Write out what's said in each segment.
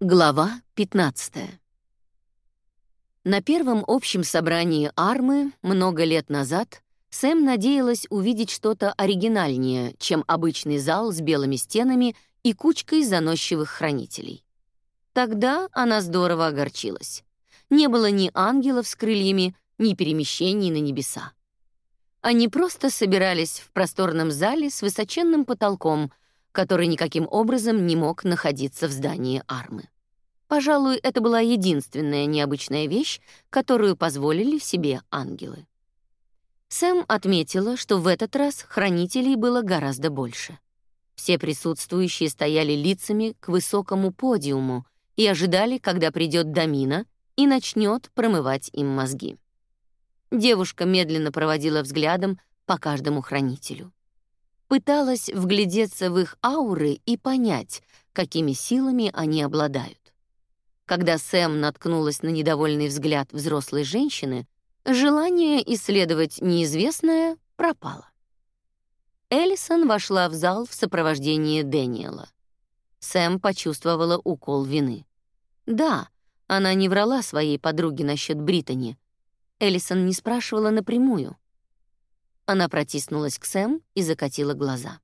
Глава 15. На первом общем собрании Армы много лет назад Сэм надеялась увидеть что-то оригинальнее, чем обычный зал с белыми стенами и кучкой заносчивых хранителей. Тогда она здорово огорчилась. Не было ни ангелов с крыльями, ни перемещений на небеса. Они просто собирались в просторном зале с высоченным потолком — который никаким образом не мог находиться в здании Армы. Пожалуй, это была единственная необычная вещь, которую позволили себе ангелы. Сэм отметила, что в этот раз хранителей было гораздо больше. Все присутствующие стояли лицами к высокому подиуму и ожидали, когда придет Дамина и начнет промывать им мозги. Девушка медленно проводила взглядом по каждому хранителю пыталась вглядеться в их ауры и понять, какими силами они обладают. Когда Сэм наткнулась на недовольный взгляд взрослой женщины, желание исследовать неизвестное пропало. Эллисон вошла в зал в сопровождении Дэниела. Сэм почувствовала укол вины. Да, она не врала своей подруге насчет Британи. Эллисон не спрашивала напрямую. Она протиснулась к Сэм и закатила глаза.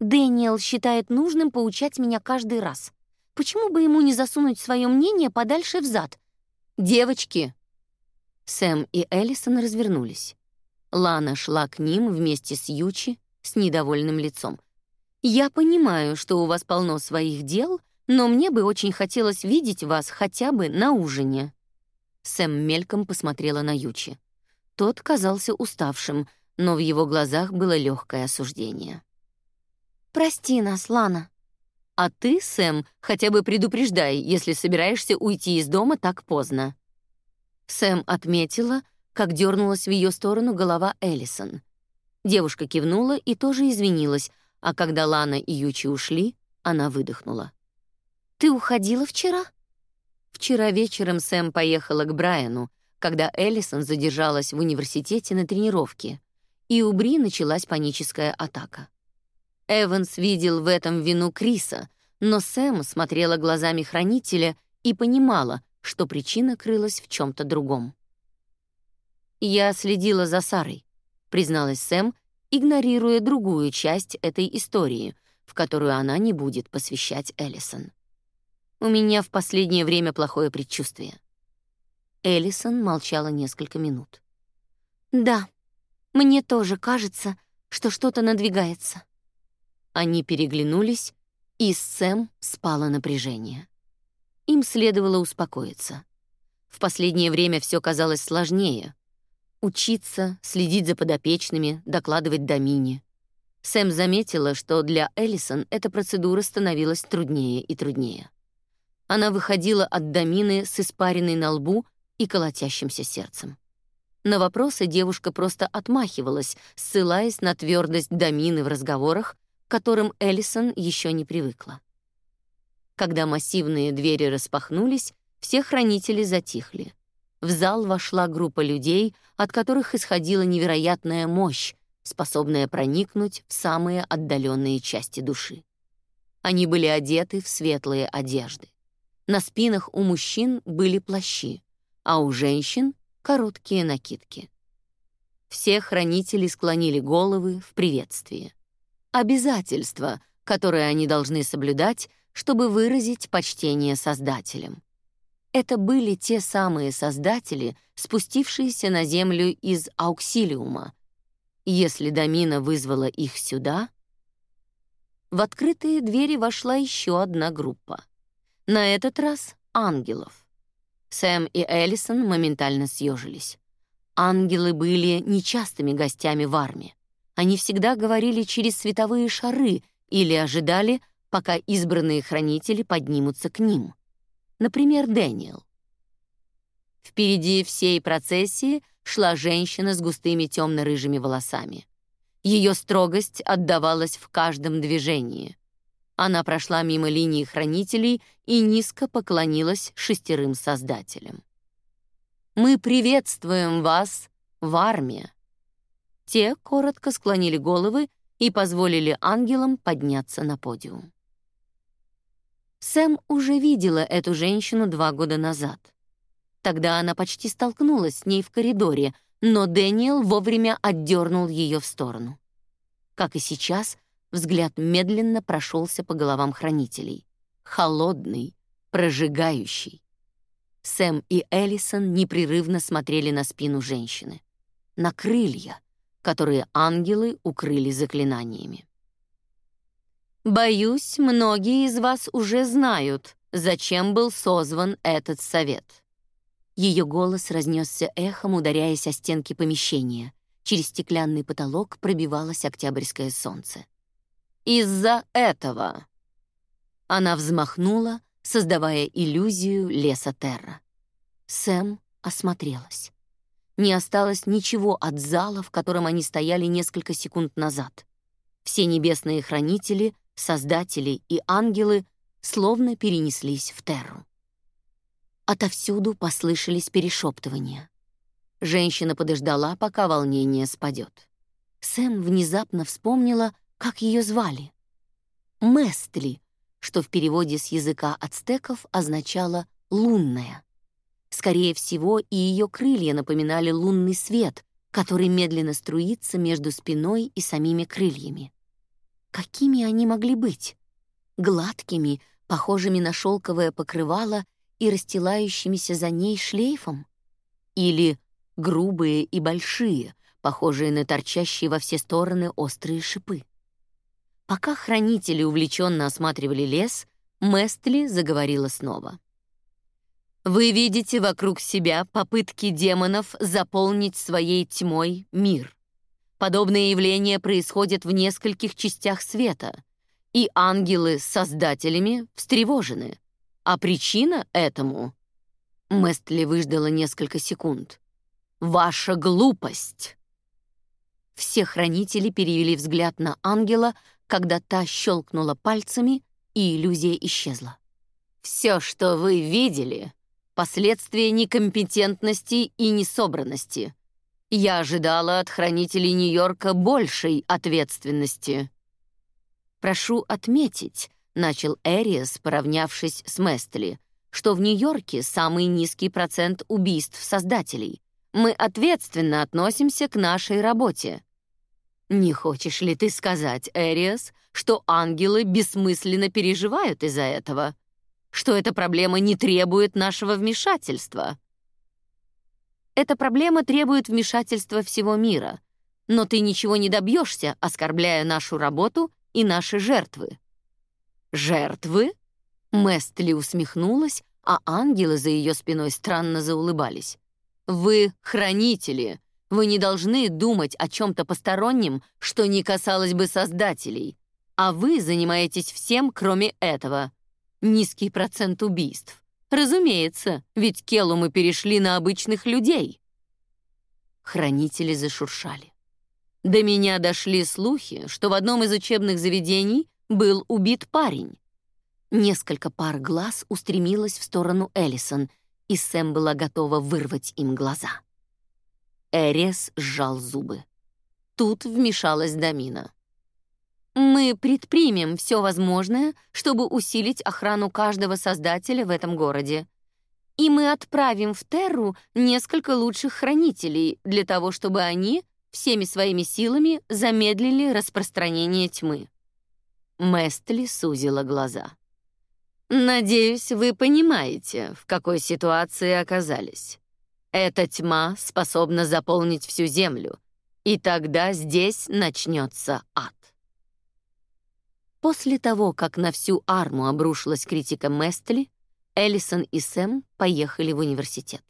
Дэниел считает нужным поучать меня каждый раз. Почему бы ему не засунуть свое мнение подальше в зад? Девочки. Сэм и Эллисон развернулись. Лана шла к ним вместе с Ючи с недовольным лицом. Я понимаю, что у вас полно своих дел, но мне бы очень хотелось видеть вас хотя бы на ужине. Сэм мельком посмотрела на Ючи. Тот казался уставшим, но в его глазах было легкое осуждение. «Прости нас, Лана». «А ты, Сэм, хотя бы предупреждай, если собираешься уйти из дома так поздно». Сэм отметила, как дернулась в ее сторону голова Эллисон. Девушка кивнула и тоже извинилась, а когда Лана и Ючи ушли, она выдохнула. «Ты уходила вчера?» Вчера вечером Сэм поехала к Брайану, когда Эллисон задержалась в университете на тренировке и у Бри началась паническая атака. Эванс видел в этом вину Криса, но Сэм смотрела глазами хранителя и понимала, что причина крылась в чем то другом. «Я следила за Сарой», — призналась Сэм, игнорируя другую часть этой истории, в которую она не будет посвящать Эллисон. «У меня в последнее время плохое предчувствие». Эллисон молчала несколько минут. «Да», мне тоже кажется, что что-то надвигается. Они переглянулись, и с Сэм спало напряжение. Им следовало успокоиться. В последнее время все казалось сложнее. Учиться, следить за подопечными, докладывать Домине. Сэм заметила, что для Эллисон эта процедура становилась труднее и труднее. Она выходила от Домины с испаренной на лбу и колотящимся сердцем. На вопросы девушка просто отмахивалась, ссылаясь на твердость Дамины в разговорах, к которым Эллисон еще не привыкла. Когда массивные двери распахнулись, все хранители затихли. В зал вошла группа людей, от которых исходила невероятная мощь, способная проникнуть в самые отдаленные части души. Они были одеты в светлые одежды. На спинах у мужчин были плащи, а у женщин короткие накидки. Все хранители склонили головы в приветствии. Обязательства, которые они должны соблюдать, чтобы выразить почтение Создателям. Это были те самые Создатели, спустившиеся на Землю из Ауксилиума. Если Дамина вызвала их сюда... В открытые двери вошла еще одна группа. На этот раз ангелов. Сэм и Эллисон моментально съежились. Ангелы были нечастыми гостями в армии. Они всегда говорили через световые шары или ожидали, пока избранные хранители поднимутся к ним. Например, Дэниел. Впереди всей процессии шла женщина с густыми темно-рыжими волосами. Ее строгость отдавалась в каждом движении. Она прошла мимо линии хранителей и низко поклонилась шестерым создателям. «Мы приветствуем вас в армии!» Те коротко склонили головы и позволили ангелам подняться на подиум. Сэм уже видела эту женщину два года назад. Тогда она почти столкнулась с ней в коридоре, но Дэниел вовремя отдернул ее в сторону. Как и сейчас, взгляд медленно прошелся по головам хранителей. Холодный, прожигающий. Сэм и Эллисон непрерывно смотрели на спину женщины. На крылья, которые ангелы укрыли заклинаниями. «Боюсь, многие из вас уже знают, зачем был созван этот совет». Ее голос разнесся эхом, ударяясь о стенки помещения. Через стеклянный потолок пробивалось октябрьское солнце. «Из-за этого!» Она взмахнула, создавая иллюзию леса Терра. Сэм осмотрелась. Не осталось ничего от зала, в котором они стояли несколько секунд назад. Все небесные хранители, создатели и ангелы словно перенеслись в Терру. Отовсюду послышались перешептывания. Женщина подождала, пока волнение спадет. Сэм внезапно вспомнила, как ее звали. Местли, что в переводе с языка ацтеков означало «лунная». Скорее всего, и ее крылья напоминали лунный свет, который медленно струится между спиной и самими крыльями. Какими они могли быть? Гладкими, похожими на шелковое покрывало и расстилающимися за ней шлейфом? Или грубые и большие, похожие на торчащие во все стороны острые шипы? Пока хранители увлеченно осматривали лес, Местли заговорила снова. «Вы видите вокруг себя попытки демонов заполнить своей тьмой мир. Подобные явления происходят в нескольких частях света, и ангелы с создателями встревожены. А причина этому...» Местли выждала несколько секунд. «Ваша глупость!» Все хранители перевели взгляд на ангела, когда та щелкнула пальцами, и иллюзия исчезла. Все, что вы видели, последствия некомпетентности и несобранности. Я ожидала от хранителей Нью-Йорка большей ответственности. Прошу отметить, начал Эриас, поравнявшись с Местли, что в Нью-Йорке самый низкий процент убийств создателей. Мы ответственно относимся к нашей работе. Не хочешь ли ты сказать, Эриас, что ангелы бессмысленно переживают из-за этого? Что эта проблема не требует нашего вмешательства? Эта проблема требует вмешательства всего мира, но ты ничего не добьешься, оскорбляя нашу работу и наши жертвы. Жертвы? Местли усмехнулась, а ангелы за ее спиной странно заулыбались. Вы хранители, вы не должны думать о чем-то постороннем, что не касалось бы создателей, а вы занимаетесь всем, кроме этого. Низкий процент убийств. Разумеется, ведь Келу мы перешли на обычных людей. Хранители зашуршали. До меня дошли слухи, что в одном из учебных заведений был убит парень. Несколько пар глаз устремилось в сторону Эллисон, и Сэм была готова вырвать им глаза. Эрес сжал зубы. Тут вмешалась Дамина. «Мы предпримем все возможное, чтобы усилить охрану каждого создателя в этом городе. И мы отправим в Терру несколько лучших хранителей для того, чтобы они всеми своими силами замедлили распространение тьмы». Местли сузила глаза. «Надеюсь, вы понимаете, в какой ситуации оказались. Эта тьма способна заполнить всю землю, и тогда здесь начнется ад. После того, как на всю арму обрушилась критика Местли, Эллисон и Сэм поехали в университет.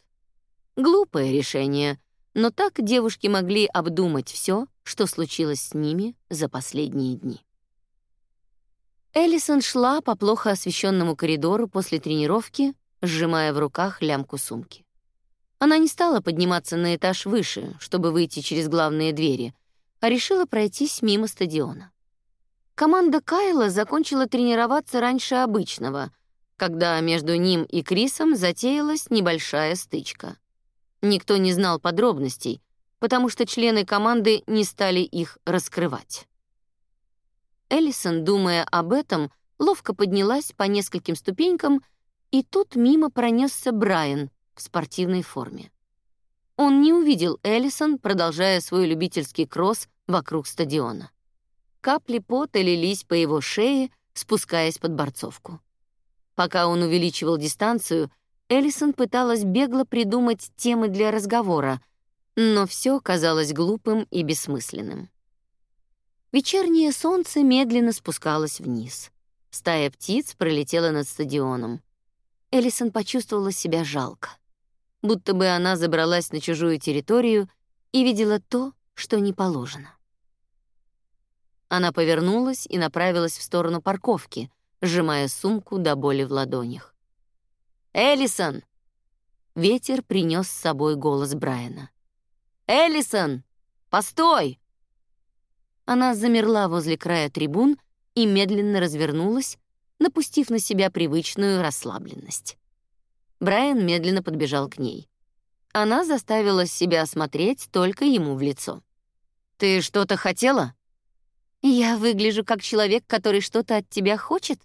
Глупое решение, но так девушки могли обдумать все, что случилось с ними за последние дни. Эллисон шла по плохо освещенному коридору после тренировки, сжимая в руках лямку сумки. Она не стала подниматься на этаж выше, чтобы выйти через главные двери, а решила пройтись мимо стадиона. Команда Кайла закончила тренироваться раньше обычного, когда между ним и Крисом затеялась небольшая стычка. Никто не знал подробностей, потому что члены команды не стали их раскрывать. Эллисон, думая об этом, ловко поднялась по нескольким ступенькам, и тут мимо пронесся Брайан в спортивной форме. Он не увидел Эллисон, продолжая свой любительский кросс вокруг стадиона. Капли пота лились по его шее, спускаясь под борцовку. Пока он увеличивал дистанцию, Эллисон пыталась бегло придумать темы для разговора, но все казалось глупым и бессмысленным. Вечернее солнце медленно спускалось вниз. Стая птиц пролетела над стадионом. Эллисон почувствовала себя жалко. Будто бы она забралась на чужую территорию и видела то, что не положено. Она повернулась и направилась в сторону парковки, сжимая сумку до боли в ладонях. «Эллисон!» Ветер принес с собой голос Брайана. «Эллисон! Постой!» Она замерла возле края трибун и медленно развернулась, напустив на себя привычную расслабленность. Брайан медленно подбежал к ней. Она заставила себя смотреть только ему в лицо. «Ты что-то хотела?» «Я выгляжу как человек, который что-то от тебя хочет?»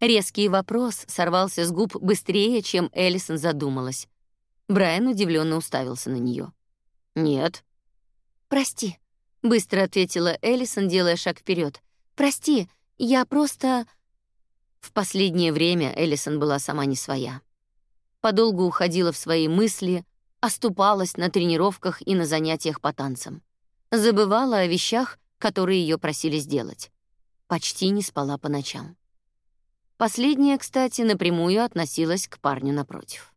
Резкий вопрос сорвался с губ быстрее, чем Эллисон задумалась. Брайан удивленно уставился на нее. «Нет». «Прости», — быстро ответила Эллисон, делая шаг вперед. «Прости, я просто...» В последнее время Эллисон была сама не своя. Подолгу уходила в свои мысли, оступалась на тренировках и на занятиях по танцам. Забывала о вещах, которые ее просили сделать. Почти не спала по ночам. Последняя, кстати, напрямую относилась к парню напротив.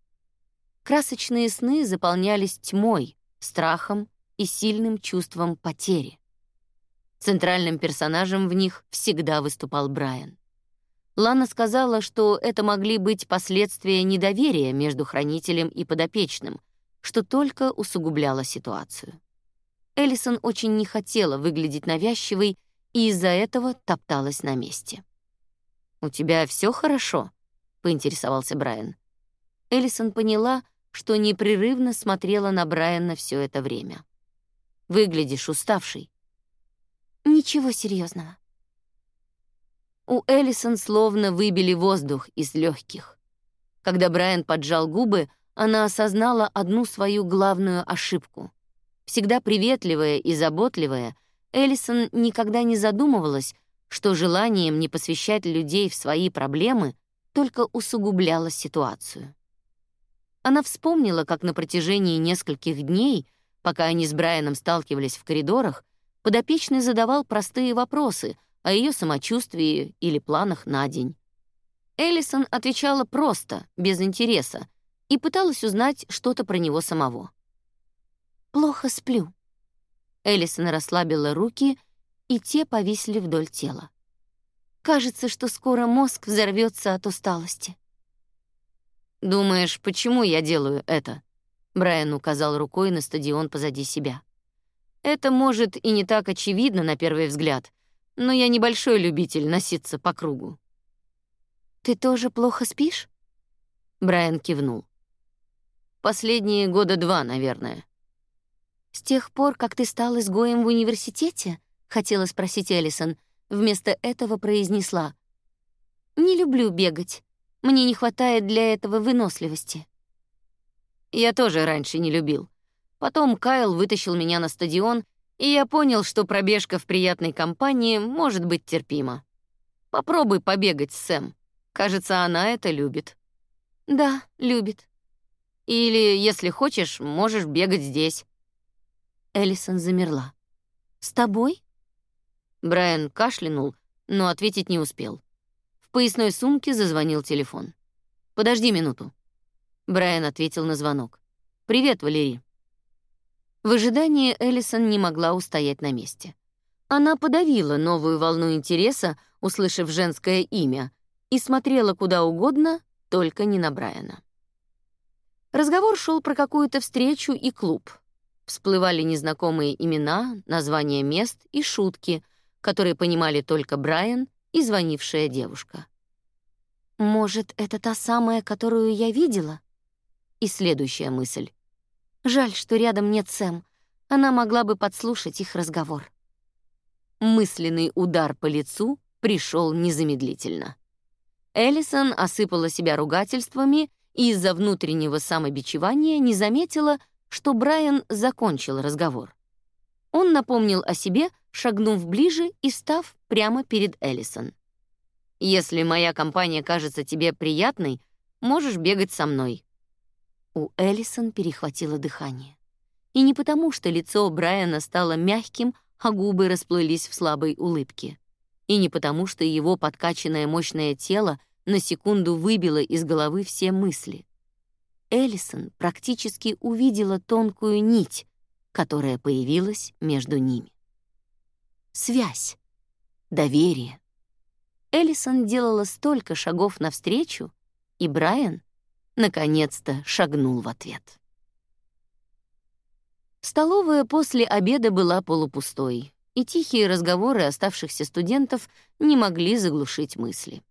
Красочные сны заполнялись тьмой, страхом и сильным чувством потери. Центральным персонажем в них всегда выступал Брайан. Лана сказала, что это могли быть последствия недоверия между хранителем и подопечным, что только усугубляло ситуацию. Эллисон очень не хотела выглядеть навязчивой и из-за этого топталась на месте. «У тебя все хорошо?» — поинтересовался Брайан. Эллисон поняла, что непрерывно смотрела на Брайана все это время. «Выглядишь уставший». «Ничего серьезного. У Эллисон словно выбили воздух из легких. Когда Брайан поджал губы, она осознала одну свою главную ошибку. Всегда приветливая и заботливая, Эллисон никогда не задумывалась, что желанием не посвящать людей в свои проблемы только усугубляло ситуацию. Она вспомнила, как на протяжении нескольких дней, пока они с Брайаном сталкивались в коридорах, подопечный задавал простые вопросы о ее самочувствии или планах на день. Эллисон отвечала просто, без интереса, и пыталась узнать что-то про него самого. Плохо сплю». Эллисон расслабила руки, и те повисли вдоль тела. Кажется, что скоро мозг взорвется от усталости. «Думаешь, почему я делаю это?» Брайан указал рукой на стадион позади себя. «Это, может, и не так очевидно на первый взгляд, но я небольшой любитель носиться по кругу». «Ты тоже плохо спишь?» Брайан кивнул. «Последние года два, наверное. «С тех пор, как ты стал изгоем в университете?» — хотела спросить Эллисон. Вместо этого произнесла. «Не люблю бегать. Мне не хватает для этого выносливости». Я тоже раньше не любил. Потом Кайл вытащил меня на стадион, и я понял, что пробежка в приятной компании может быть терпима. Попробуй побегать Сэм. Кажется, она это любит. Да, любит. Или, если хочешь, можешь бегать здесь. Эллисон замерла. «С тобой?» Брайан кашлянул, но ответить не успел. В поясной сумке зазвонил телефон. «Подожди минуту». Брайан ответил на звонок. «Привет, Валерий». В ожидании Эллисон не могла устоять на месте. Она подавила новую волну интереса, услышав женское имя, и смотрела куда угодно, только не на Брайана. Разговор шел про какую-то встречу и клуб — Всплывали незнакомые имена, названия мест и шутки, которые понимали только Брайан и звонившая девушка. «Может, это та самая, которую я видела?» И следующая мысль. «Жаль, что рядом нет Сэм. Она могла бы подслушать их разговор». Мысленный удар по лицу пришел незамедлительно. Эллисон осыпала себя ругательствами и из-за внутреннего самобичевания не заметила, что Брайан закончил разговор. Он напомнил о себе, шагнув ближе и став прямо перед Эллисон. «Если моя компания кажется тебе приятной, можешь бегать со мной». У Эллисон перехватило дыхание. И не потому, что лицо Брайана стало мягким, а губы расплылись в слабой улыбке. И не потому, что его подкачанное мощное тело на секунду выбило из головы все мысли. Эллисон практически увидела тонкую нить, которая появилась между ними. Связь, доверие. Эллисон делала столько шагов навстречу, и Брайан наконец-то шагнул в ответ. Столовая после обеда была полупустой, и тихие разговоры оставшихся студентов не могли заглушить мысли.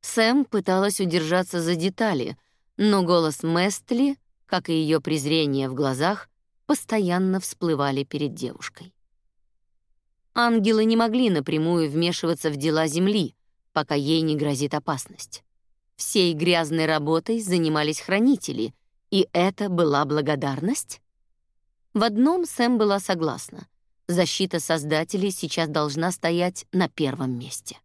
Сэм пыталась удержаться за детали, но голос Местли, как и ее презрение в глазах, постоянно всплывали перед девушкой. Ангелы не могли напрямую вмешиваться в дела Земли, пока ей не грозит опасность. Всей грязной работой занимались хранители, и это была благодарность? В одном Сэм была согласна. Защита Создателей сейчас должна стоять на первом месте.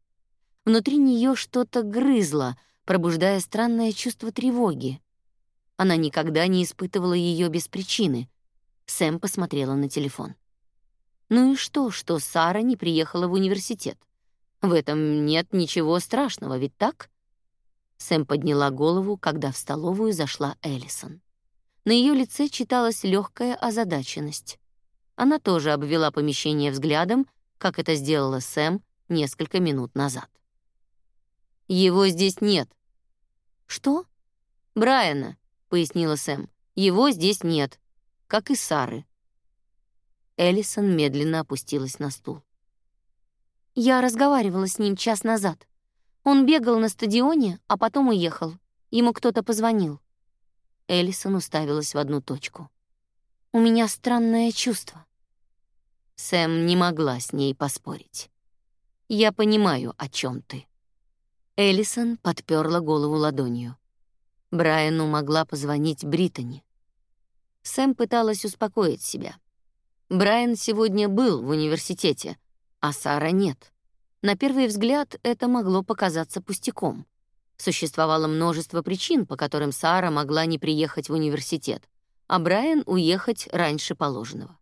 Внутри нее что-то грызло, пробуждая странное чувство тревоги. Она никогда не испытывала ее без причины. Сэм посмотрела на телефон. Ну и что, что Сара не приехала в университет? В этом нет ничего страшного, ведь так? Сэм подняла голову, когда в столовую зашла Эллисон. На ее лице читалась легкая озадаченность. Она тоже обвела помещение взглядом, как это сделала Сэм несколько минут назад. Его здесь нет. Что? Брайана, пояснила Сэм. Его здесь нет, как и Сары. Эллисон медленно опустилась на стул. Я разговаривала с ним час назад. Он бегал на стадионе, а потом уехал. Ему кто-то позвонил. Эллисон уставилась в одну точку. У меня странное чувство. Сэм не могла с ней поспорить. Я понимаю, о чем ты. Эллисон подперла голову ладонью. Брайану могла позвонить Британи. Сэм пыталась успокоить себя. Брайан сегодня был в университете, а Сара нет. На первый взгляд это могло показаться пустяком. Существовало множество причин, по которым Сара могла не приехать в университет, а Брайан уехать раньше положенного.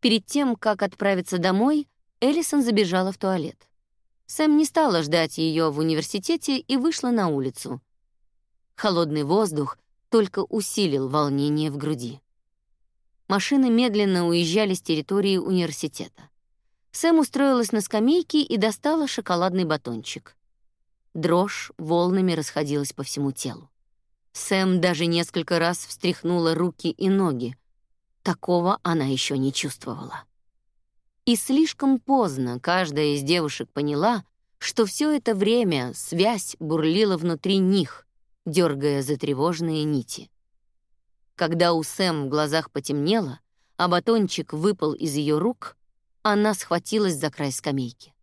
Перед тем, как отправиться домой, Эллисон забежала в туалет. Сэм не стала ждать ее в университете и вышла на улицу. Холодный воздух только усилил волнение в груди. Машины медленно уезжали с территории университета. Сэм устроилась на скамейке и достала шоколадный батончик. Дрожь волнами расходилась по всему телу. Сэм даже несколько раз встряхнула руки и ноги. Такого она еще не чувствовала. И слишком поздно каждая из девушек поняла, что все это время связь бурлила внутри них, дергая за тревожные нити. Когда у Сэм в глазах потемнело, а батончик выпал из ее рук, она схватилась за край скамейки.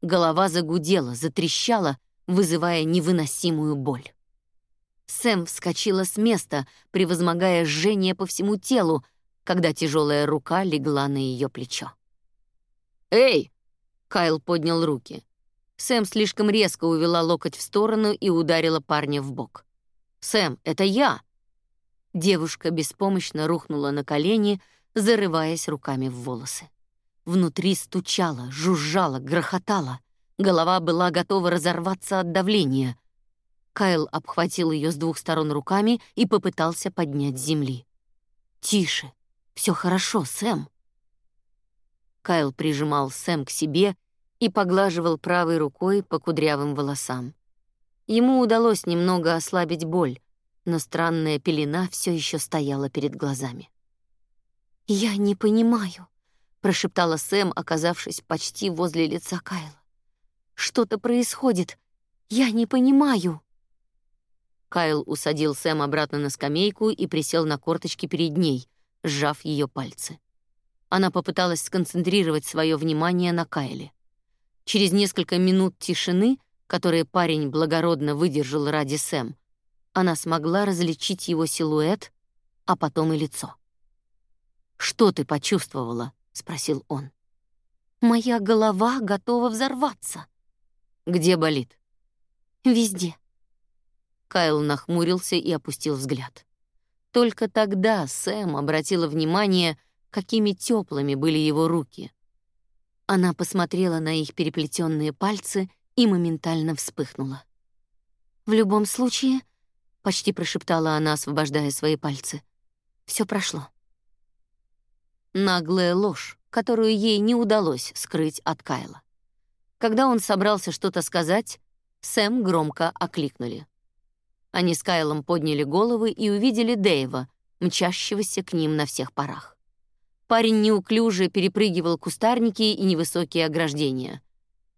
Голова загудела, затрещала, вызывая невыносимую боль. Сэм вскочила с места, превозмогая жжение по всему телу, когда тяжелая рука легла на ее плечо. «Эй!» — Кайл поднял руки. Сэм слишком резко увела локоть в сторону и ударила парня в бок. «Сэм, это я!» Девушка беспомощно рухнула на колени, зарываясь руками в волосы. Внутри стучало, жужжало, грохотало. Голова была готова разорваться от давления. Кайл обхватил ее с двух сторон руками и попытался поднять с земли. «Тише, все хорошо, Сэм», Кайл прижимал Сэм к себе и поглаживал правой рукой по кудрявым волосам. Ему удалось немного ослабить боль, но странная пелена все еще стояла перед глазами. «Я не понимаю», — прошептала Сэм, оказавшись почти возле лица Кайла. «Что-то происходит. Я не понимаю». Кайл усадил Сэм обратно на скамейку и присел на корточки перед ней, сжав ее пальцы. Она попыталась сконцентрировать свое внимание на Кайле. Через несколько минут тишины, которые парень благородно выдержал ради Сэм, она смогла различить его силуэт, а потом и лицо. «Что ты почувствовала?» — спросил он. «Моя голова готова взорваться». «Где болит?» «Везде». Кайл нахмурился и опустил взгляд. Только тогда Сэм обратила внимание, какими теплыми были его руки. Она посмотрела на их переплетенные пальцы и моментально вспыхнула. «В любом случае», — почти прошептала она, освобождая свои пальцы, — «всё прошло». Наглая ложь, которую ей не удалось скрыть от Кайла. Когда он собрался что-то сказать, Сэм громко окликнули. Они с Кайлом подняли головы и увидели Дэйва, мчащегося к ним на всех парах. Парень неуклюже перепрыгивал кустарники и невысокие ограждения.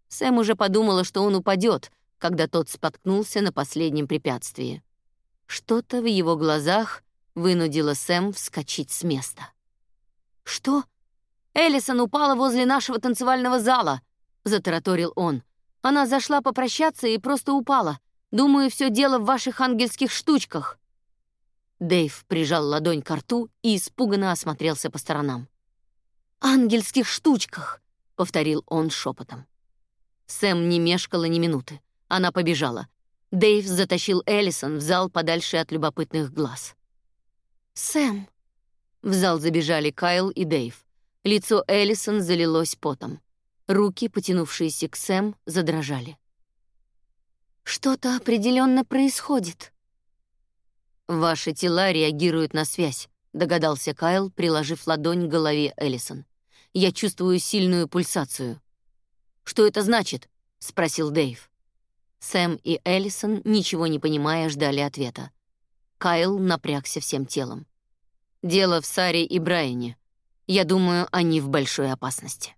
Сэм уже подумала, что он упадет, когда тот споткнулся на последнем препятствии. Что-то в его глазах вынудило Сэм вскочить с места. «Что?» «Эллисон упала возле нашего танцевального зала», — затараторил он. «Она зашла попрощаться и просто упала. Думаю, все дело в ваших ангельских штучках». Дэйв прижал ладонь к рту и испуганно осмотрелся по сторонам. «Ангельских штучках», — повторил он шепотом. Сэм не мешкала ни минуты. Она побежала. Дэйв затащил Эллисон в зал подальше от любопытных глаз. «Сэм», в зал забежали Кайл и Дэйв. Лицо Эллисон залилось потом. Руки, потянувшиеся к Сэм, задрожали. «Что-то определенно происходит». «Ваши тела реагируют на связь», — догадался Кайл, приложив ладонь к голове Эллисон. «Я чувствую сильную пульсацию». «Что это значит?» — спросил Дэйв. Сэм и Эллисон, ничего не понимая, ждали ответа. Кайл напрягся всем телом. Дело в Саре и Брайане. Я думаю, они в большой опасности.